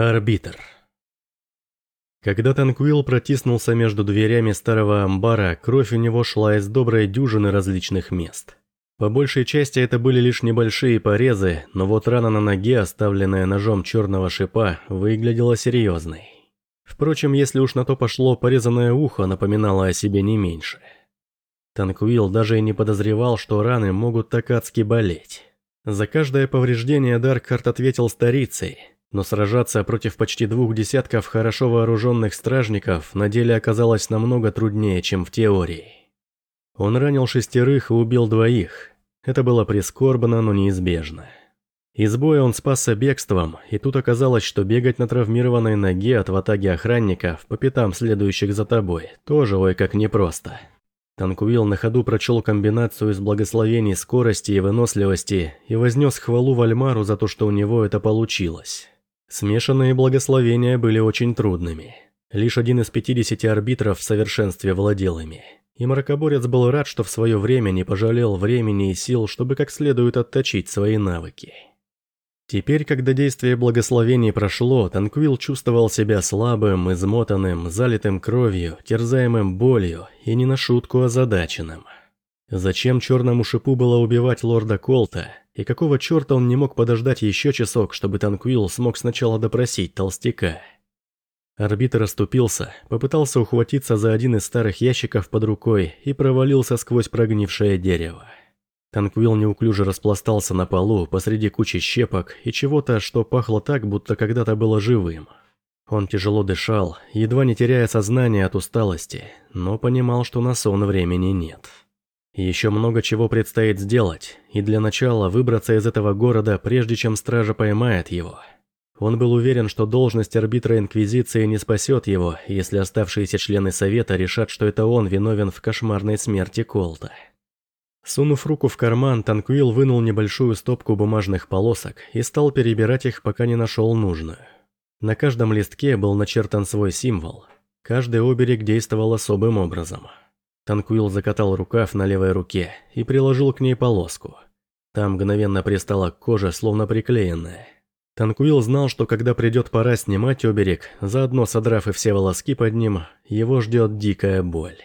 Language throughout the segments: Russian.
Арбитр. Когда Танквилл протиснулся между дверями старого амбара, кровь у него шла из доброй дюжины различных мест. По большей части это были лишь небольшие порезы, но вот рана на ноге, оставленная ножом черного шипа, выглядела серьезной. Впрочем, если уж на то пошло, порезанное ухо напоминало о себе не меньше. Танквилл даже и не подозревал, что раны могут так адски болеть. За каждое повреждение Даркхарт ответил старицей – но сражаться против почти двух десятков хорошо вооруженных стражников на деле оказалось намного труднее, чем в теории. Он ранил шестерых и убил двоих. Это было прискорбно, но неизбежно. Из боя он спасся бегством, и тут оказалось, что бегать на травмированной ноге от ватаги охранников, по пятам следующих за тобой, тоже ой как непросто. Танкуил на ходу прочел комбинацию из благословений скорости и выносливости и вознес хвалу Вальмару за то, что у него это получилось. Смешанные благословения были очень трудными. Лишь один из 50 арбитров в совершенстве владел ими. И мракоборец был рад, что в свое время не пожалел времени и сил, чтобы как следует отточить свои навыки. Теперь, когда действие благословений прошло, Танквил чувствовал себя слабым, измотанным, залитым кровью, терзаемым болью и не на шутку озадаченным. Зачем черному шипу было убивать лорда Колта, и какого черта он не мог подождать еще часок, чтобы Танквилл смог сначала допросить толстяка? Арбитр оступился, попытался ухватиться за один из старых ящиков под рукой и провалился сквозь прогнившее дерево. Танквилл неуклюже распластался на полу посреди кучи щепок и чего-то, что пахло так, будто когда-то было живым. Он тяжело дышал, едва не теряя сознание от усталости, но понимал, что на сон времени нет. Еще много чего предстоит сделать, и для начала выбраться из этого города, прежде чем стража поймает его. Он был уверен, что должность арбитра Инквизиции не спасет его, если оставшиеся члены Совета решат, что это он виновен в кошмарной смерти Колта. Сунув руку в карман, Танквилл вынул небольшую стопку бумажных полосок и стал перебирать их, пока не нашел нужную. На каждом листке был начертан свой символ. Каждый оберег действовал особым образом – Танкуил закатал рукав на левой руке и приложил к ней полоску. Там мгновенно пристала кожа, словно приклеенная. Танкуил знал, что когда придет пора снимать оберег, заодно содрав и все волоски под ним, его ждет дикая боль.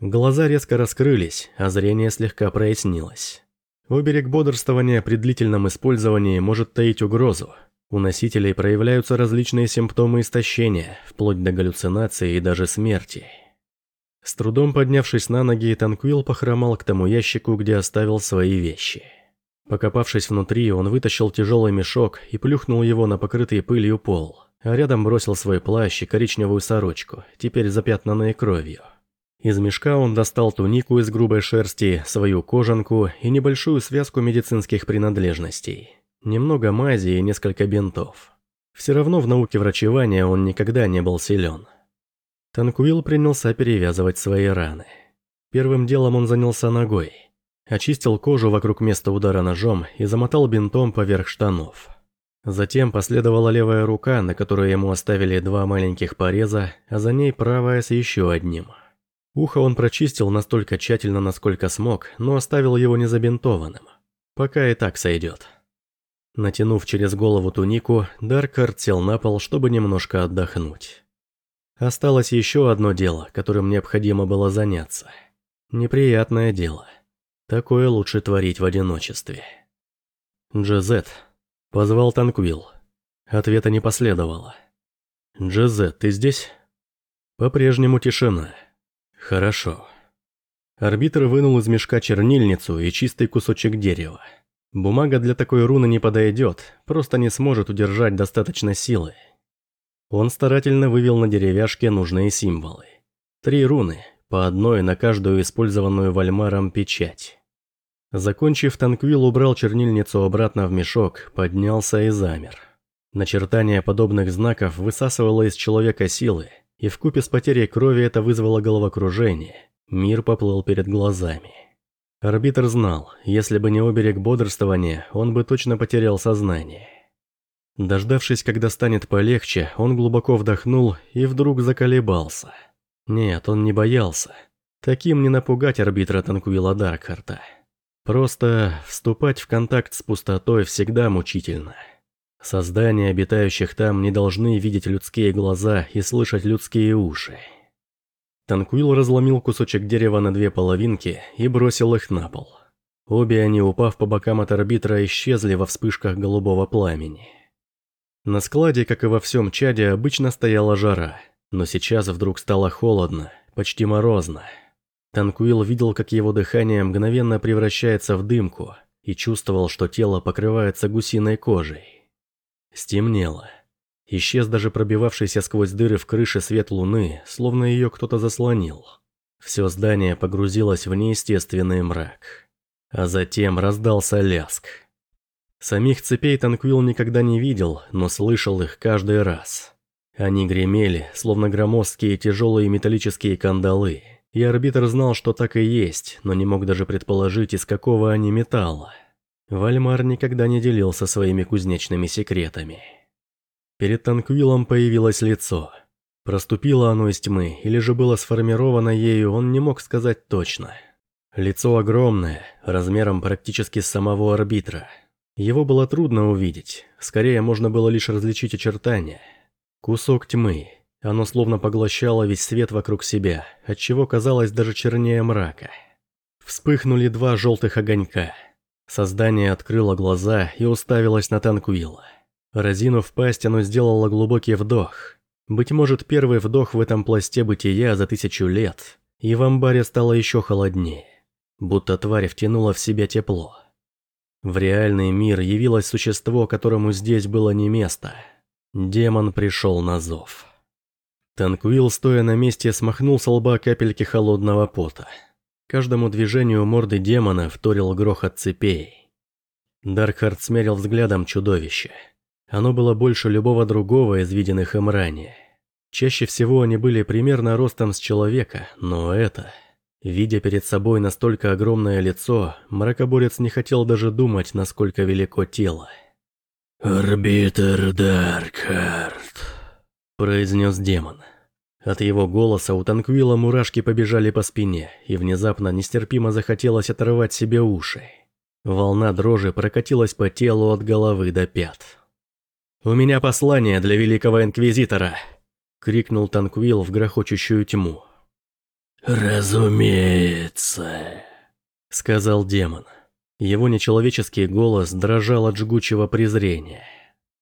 Глаза резко раскрылись, а зрение слегка прояснилось. Оберег бодрствования при длительном использовании может таить угрозу. У носителей проявляются различные симптомы истощения, вплоть до галлюцинации и даже смерти. С трудом поднявшись на ноги, Танквилл похромал к тому ящику, где оставил свои вещи. Покопавшись внутри, он вытащил тяжелый мешок и плюхнул его на покрытый пылью пол, а рядом бросил свой плащ и коричневую сорочку, теперь запятнанные кровью. Из мешка он достал тунику из грубой шерсти, свою кожанку и небольшую связку медицинских принадлежностей. Немного мази и несколько бинтов. Все равно в науке врачевания он никогда не был силен. Танкуил принялся перевязывать свои раны. Первым делом он занялся ногой. Очистил кожу вокруг места удара ножом и замотал бинтом поверх штанов. Затем последовала левая рука, на которой ему оставили два маленьких пореза, а за ней правая с еще одним. Ухо он прочистил настолько тщательно, насколько смог, но оставил его незабинтованным. Пока и так сойдет. Натянув через голову тунику, Даркард сел на пол, чтобы немножко отдохнуть. Осталось еще одно дело, которым необходимо было заняться. Неприятное дело. Такое лучше творить в одиночестве. Джезет. Позвал Танквилл. Ответа не последовало. Джезет, ты здесь? По-прежнему тишина. Хорошо. Арбитр вынул из мешка чернильницу и чистый кусочек дерева. Бумага для такой руны не подойдет, просто не сможет удержать достаточно силы, он старательно вывел на деревяшке нужные символы. Три руны, по одной на каждую использованную Вальмаром печать. Закончив, Танквилл убрал чернильницу обратно в мешок, поднялся и замер. Начертание подобных знаков высасывало из человека силы, и в купе с потерей крови это вызвало головокружение. Мир поплыл перед глазами. Арбитр знал, если бы не оберег бодрствования, он бы точно потерял сознание. Дождавшись, когда станет полегче, он глубоко вдохнул и вдруг заколебался. Нет, он не боялся. Таким не напугать арбитра Танкуила Даркхарта. Просто вступать в контакт с пустотой всегда мучительно. Создания, обитающих там, не должны видеть людские глаза и слышать людские уши. Танкуил разломил кусочек дерева на две половинки и бросил их на пол. Обе они, упав по бокам от арбитра, исчезли во вспышках голубого пламени. На складе, как и во всем чаде, обычно стояла жара, но сейчас вдруг стало холодно, почти морозно. Танкуил видел, как его дыхание мгновенно превращается в дымку, и чувствовал, что тело покрывается гусиной кожей. Стемнело. Исчез даже пробивавшийся сквозь дыры в крыше свет луны, словно ее кто-то заслонил. Все здание погрузилось в неестественный мрак. А затем раздался ляск. Самих цепей Танквилл никогда не видел, но слышал их каждый раз. Они гремели, словно громоздкие тяжелые металлические кандалы, и арбитр знал, что так и есть, но не мог даже предположить, из какого они металла. Вальмар никогда не делился своими кузнечными секретами. Перед Танквилом появилось лицо. Проступило оно из тьмы, или же было сформировано ею, он не мог сказать точно. Лицо огромное, размером практически с самого арбитра. Его было трудно увидеть, скорее можно было лишь различить очертания. Кусок тьмы. Оно словно поглощало весь свет вокруг себя, отчего казалось даже чернее мрака. Вспыхнули два желтых огонька. Создание открыло глаза и уставилось на Танкуила. Разинув пасть, оно сделало глубокий вдох. Быть может, первый вдох в этом пласте бытия за тысячу лет, и в амбаре стало еще холоднее, будто тварь втянула в себя тепло. В реальный мир явилось существо, которому здесь было не место. Демон пришел на зов. Танкуил, стоя на месте, смахнул с лба капельки холодного пота. Каждому движению морды демона вторил грохот цепей. Даркхард смерил взглядом чудовище – оно было больше любого другого из виденных им ранее. Чаще всего они были примерно ростом с человека, но это... Видя перед собой настолько огромное лицо, мракоборец не хотел даже думать, насколько велико тело. «Арбитр Даркхарт», – произнес демон. От его голоса у Танквила мурашки побежали по спине, и внезапно нестерпимо захотелось оторвать себе уши. Волна дрожи прокатилась по телу от головы до пят. «У меня послание для Великого Инквизитора!» — крикнул Танквилл в грохочущую тьму. «Разумеется», — сказал демон. Его нечеловеческий голос дрожал от жгучего презрения.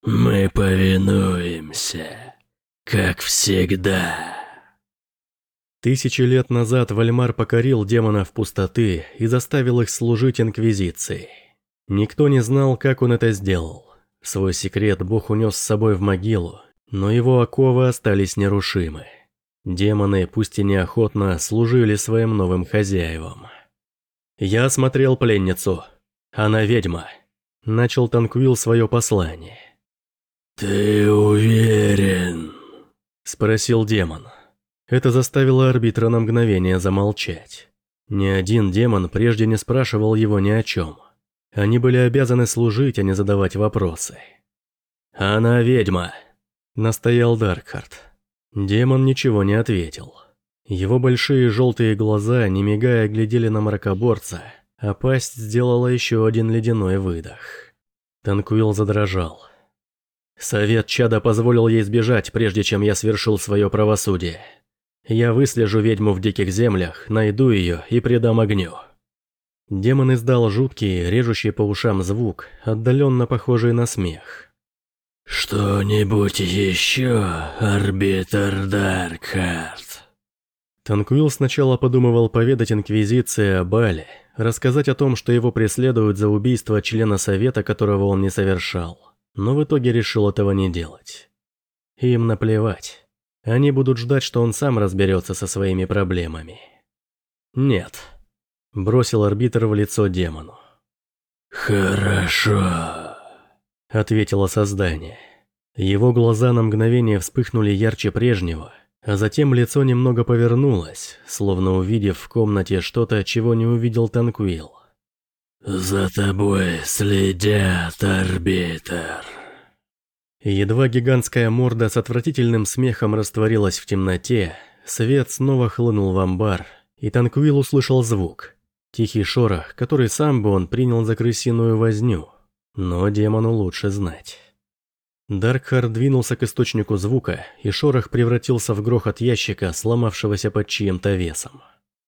«Мы повинуемся, как всегда». Тысячи лет назад Вальмар покорил демонов пустоты и заставил их служить Инквизиции. Никто не знал, как он это сделал. Свой секрет Бог унес с собой в могилу, но его оковы остались нерушимы. Демоны, пусть и неохотно, служили своим новым хозяевам. «Я осмотрел пленницу. Она ведьма», – начал Танквилл свое послание. «Ты уверен?» – спросил демон. Это заставило арбитра на мгновение замолчать. Ни один демон прежде не спрашивал его ни о чем. Они были обязаны служить, а не задавать вопросы. «Она ведьма», – настоял Даркхард. Демон ничего не ответил. Его большие желтые глаза, не мигая, глядели на мракоборца, а пасть сделала еще один ледяной выдох. Танкуил задрожал. «Совет Чада позволил ей сбежать, прежде чем я свершил свое правосудие. Я выслежу ведьму в диких землях, найду ее и предам огню». Демон издал жуткий, режущий по ушам звук, отдаленно похожий на смех. «Что-нибудь еще, арбитр Даркхарт?» Танкуил сначала подумывал поведать Инквизиции о Бале, рассказать о том, что его преследуют за убийство члена Совета, которого он не совершал, но в итоге решил этого не делать. Им наплевать. Они будут ждать, что он сам разберется со своими проблемами. Нет. Бросил арбитр в лицо демону. «Хорошо», — ответило создание. Его глаза на мгновение вспыхнули ярче прежнего, а затем лицо немного повернулось, словно увидев в комнате что-то, чего не увидел Танквилл. «За тобой следят, арбитр». Едва гигантская морда с отвратительным смехом растворилась в темноте, свет снова хлынул в амбар, и Танквилл услышал звук. Тихий шорох, который сам бы он принял за крысиную возню. Но демону лучше знать. Даркхар двинулся к источнику звука, и шорох превратился в грохот ящика, сломавшегося под чьим-то весом.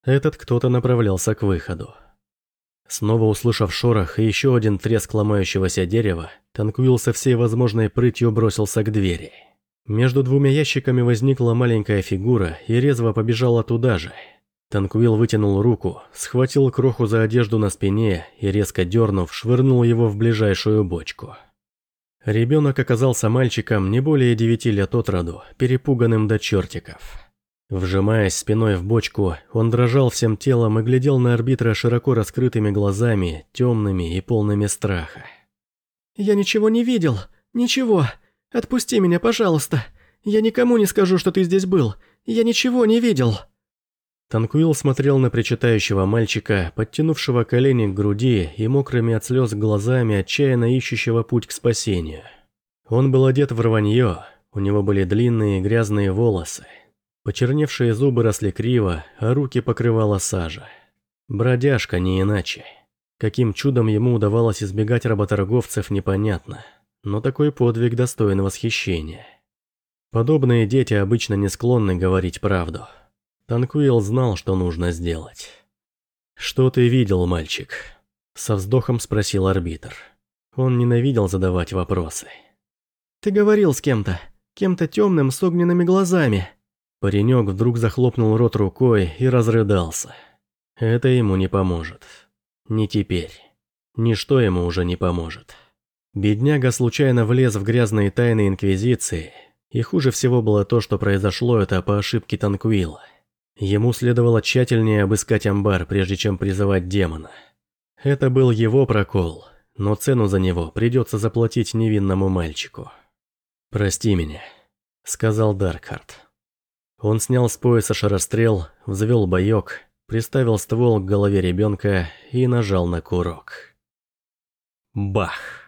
Этот кто-то направлялся к выходу. Снова услышав шорох и еще один треск ломающегося дерева, Танкуил со всей возможной прытью бросился к двери. Между двумя ящиками возникла маленькая фигура и резво побежала туда же. Танкуил вытянул руку, схватил кроху за одежду на спине и, резко дернув, швырнул его в ближайшую бочку. Ребенок оказался мальчиком не более девяти лет от роду, перепуганным до чертиков. Вжимаясь спиной в бочку, он дрожал всем телом и глядел на арбитра широко раскрытыми глазами, темными и полными страха. «Я ничего не видел, ничего. Отпусти меня, пожалуйста. Я никому не скажу, что ты здесь был. Я ничего не видел». Танкуил смотрел на причитающего мальчика, подтянувшего колени к груди и мокрыми от слез глазами, отчаянно ищущего путь к спасению. Он был одет в рванье, у него были длинные грязные волосы. Почерневшие зубы росли криво, а руки покрывала сажа. Бродяжка не иначе. Каким чудом ему удавалось избегать работорговцев, непонятно. Но такой подвиг достоин восхищения. Подобные дети обычно не склонны говорить правду. Танкуил знал, что нужно сделать. «Что ты видел, мальчик?» Со вздохом спросил арбитр. Он ненавидел задавать вопросы. «Ты говорил с кем-то. Кем-то темным с огненными глазами». Паренек вдруг захлопнул рот рукой и разрыдался. Это ему не поможет. Не теперь. Ничто ему уже не поможет. Бедняга случайно влез в грязные тайны Инквизиции, и хуже всего было то, что произошло это по ошибке Танкуила. Ему следовало тщательнее обыскать амбар, прежде чем призывать демона. Это был его прокол, но цену за него придется заплатить невинному мальчику. «Прости меня», — сказал Даркхарт. Он снял с пояса шарострел, взвел боек, приставил ствол к голове ребенка и нажал на курок. Бах!